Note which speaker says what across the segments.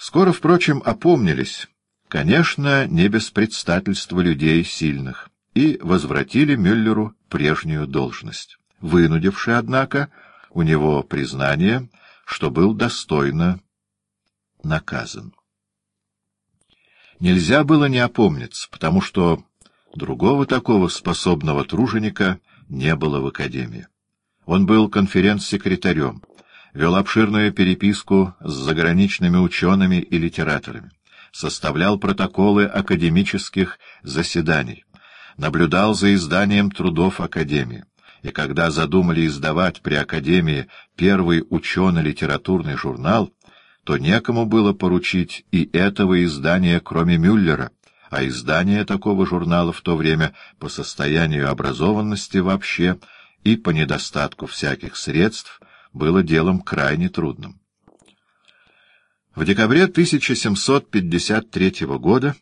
Speaker 1: Скоро, впрочем, опомнились, конечно, не без предстательства людей сильных, и возвратили Мюллеру прежнюю должность, вынудивши, однако, у него признание, что был достойно наказан. Нельзя было не опомниться, потому что другого такого способного труженика не было в Академии. Он был конференц-секретарем, вел обширную переписку с заграничными учеными и литераторами, составлял протоколы академических заседаний, наблюдал за изданием трудов Академии, и когда задумали издавать при Академии первый учено-литературный журнал, то некому было поручить и этого издания, кроме Мюллера, а издание такого журнала в то время по состоянию образованности вообще и по недостатку всяких средств было делом крайне трудным. В декабре 1753 года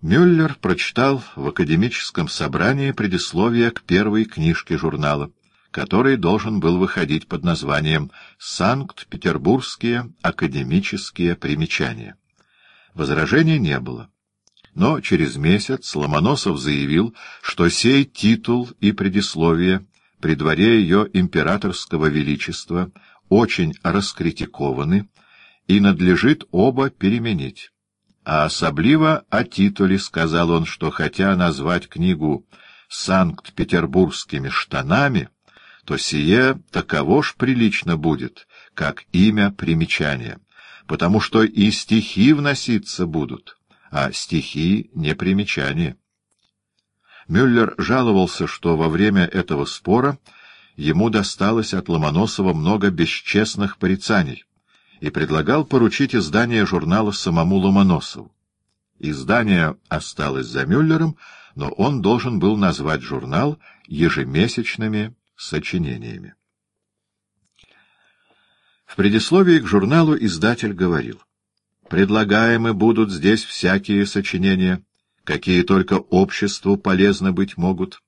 Speaker 1: Мюллер прочитал в академическом собрании предисловие к первой книжке журнала, который должен был выходить под названием «Санкт-Петербургские академические примечания». Возражений не было. Но через месяц Ломоносов заявил, что сей титул и предисловие при дворе ее императорского величества очень раскритикованы и надлежит оба переменить. А особливо о титуле сказал он, что хотя назвать книгу «Санкт-Петербургскими штанами», то сие таково ж прилично будет, как имя примечания, потому что и стихи вноситься будут, а стихи не примечания. Мюллер жаловался, что во время этого спора ему досталось от Ломоносова много бесчестных порицаний, и предлагал поручить издание журнала самому Ломоносову. Издание осталось за Мюллером, но он должен был назвать журнал ежемесячными сочинениями. В предисловии к журналу издатель говорил, «Предлагаемы будут здесь всякие сочинения, какие только обществу полезны быть могут,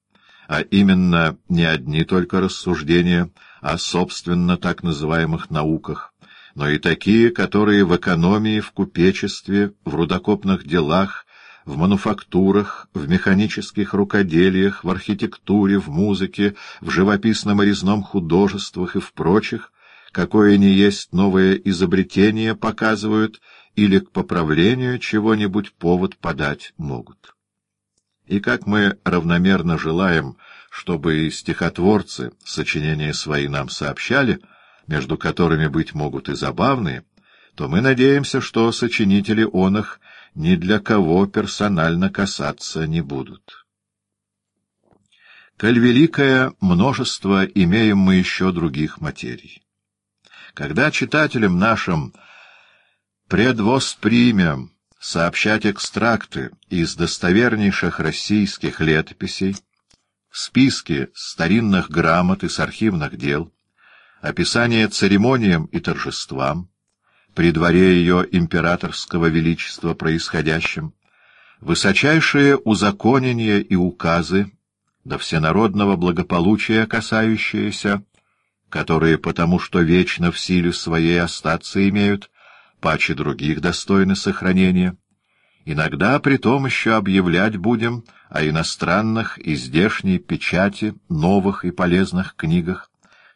Speaker 1: а именно не одни только рассуждения о собственно так называемых науках, но и такие, которые в экономии, в купечестве, в рудокопных делах, в мануфактурах, в механических рукоделиях, в архитектуре, в музыке, в живописном и резном художествах и в прочих, какое ни есть новое изобретение, показывают или к поправлению чего-нибудь повод подать могут. И как мы равномерно желаем, чтобы и стихотворцы сочинения свои нам сообщали, между которыми, быть могут, и забавные, то мы надеемся, что сочинители он их ни для кого персонально касаться не будут. Коль великое множество имеем мы еще других материй. Когда читателям нашим предвоспримем сообщать экстракты из достовернейших российских летописей, списки старинных грамот из архивных дел, описание церемониям и торжествам, при дворе ее императорского величества происходящим, высочайшие узаконения и указы до всенародного благополучия касающиеся, которые потому что вечно в силе своей остаться имеют, паче других достойны сохранения. Иногда при том еще объявлять будем о иностранных и здешней печати новых и полезных книгах,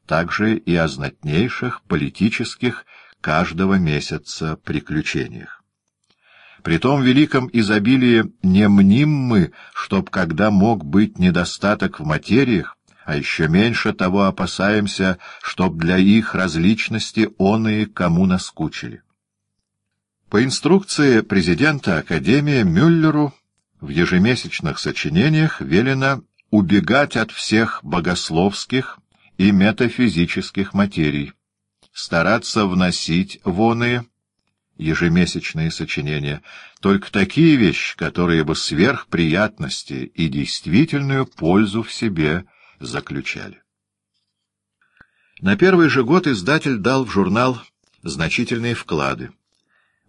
Speaker 1: также и о знатнейших политических каждого месяца приключениях. При том великом изобилии не мним мы, чтоб когда мог быть недостаток в материях, а еще меньше того опасаемся, чтоб для их различности он и кому наскучили. По инструкции президента Академии Мюллеру в ежемесячных сочинениях велено убегать от всех богословских и метафизических материй, стараться вносить воные ежемесячные сочинения, только такие вещи, которые бы сверх приятности и действительную пользу в себе заключали. На первый же год издатель дал в журнал значительные вклады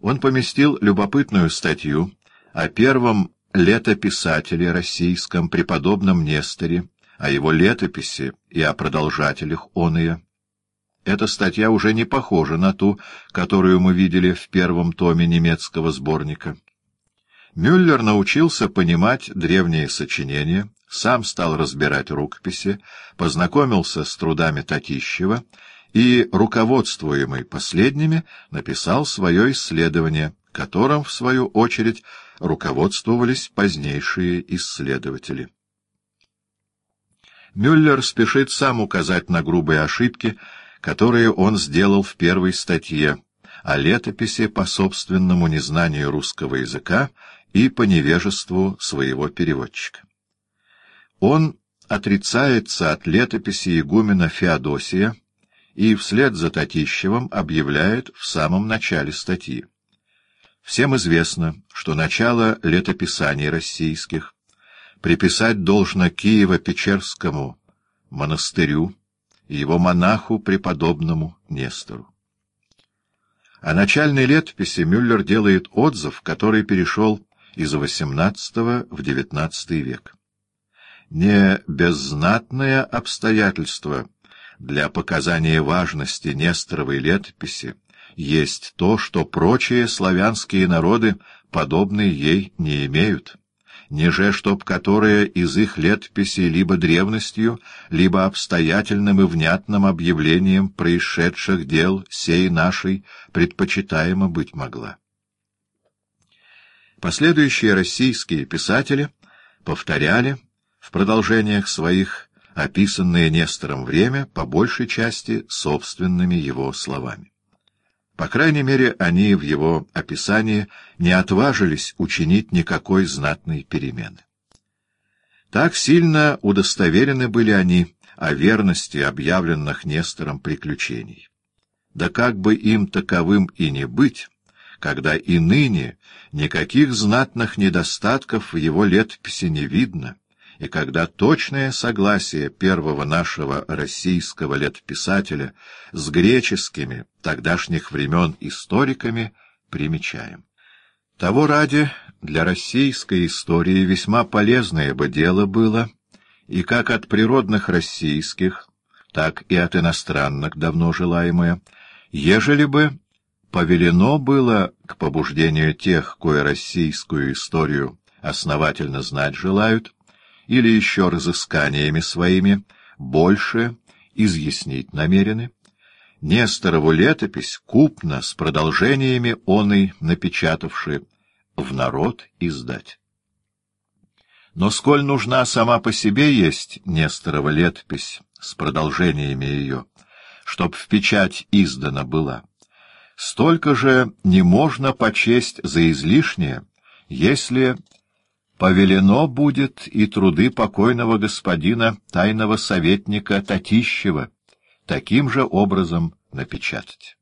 Speaker 1: он поместил любопытную статью о первом летописателе российском преподобном Несторе, о его летописи и о продолжателях оные. эта статья уже не похожа на ту, которую мы видели в первом томе немецкого сборника. Мюллер научился понимать древние сочинения, сам стал разбирать рукописи, познакомился с трудами Татищева и, руководствуемый последними, написал свое исследование, которым, в свою очередь, руководствовались позднейшие исследователи. Мюллер спешит сам указать на грубые ошибки, которые он сделал в первой статье о летописи по собственному незнанию русского языка и по невежеству своего переводчика. Он отрицается от летописи игумена Феодосия и вслед за Татищевым объявляет в самом начале статьи. Всем известно, что начало летописаний российских приписать должно Киево-Печерскому монастырю и его монаху преподобному Нестору. О начальной летописи Мюллер делает отзыв, который перешел из XVIII в XIX век. Не беззнатное обстоятельство для показания важности Несторовой летописи есть то, что прочие славянские народы подобные ей не имеют неже чтоб которое из их летописей либо древностью, либо обстоятельным и внятным объявлением происшедших дел сей нашей предпочитаемо быть могла. Последующие российские писатели повторяли в продолжениях своих описанное Нестором время по большей части собственными его словами. По крайней мере, они в его описании не отважились учинить никакой знатной перемены. Так сильно удостоверены были они о верности объявленных Нестором приключений. Да как бы им таковым и не быть, когда и ныне никаких знатных недостатков в его летописи не видно, и когда точное согласие первого нашего российского летописателя с греческими тогдашних времен историками примечаем. Того ради для российской истории весьма полезное бы дело было, и как от природных российских, так и от иностранных давно желаемое, ежели бы повелено было к побуждению тех, кое российскую историю основательно знать желают, или еще разысканиями своими больше изъяснить намерены, Несторову летопись купно с продолжениями оной напечатавши, в народ издать. Но сколь нужна сама по себе есть Несторова летопись с продолжениями ее, чтоб в печать издана была, столько же не можно почесть за излишнее, если повелено будет и труды покойного господина тайного советника Татищева таким же образом напечатать.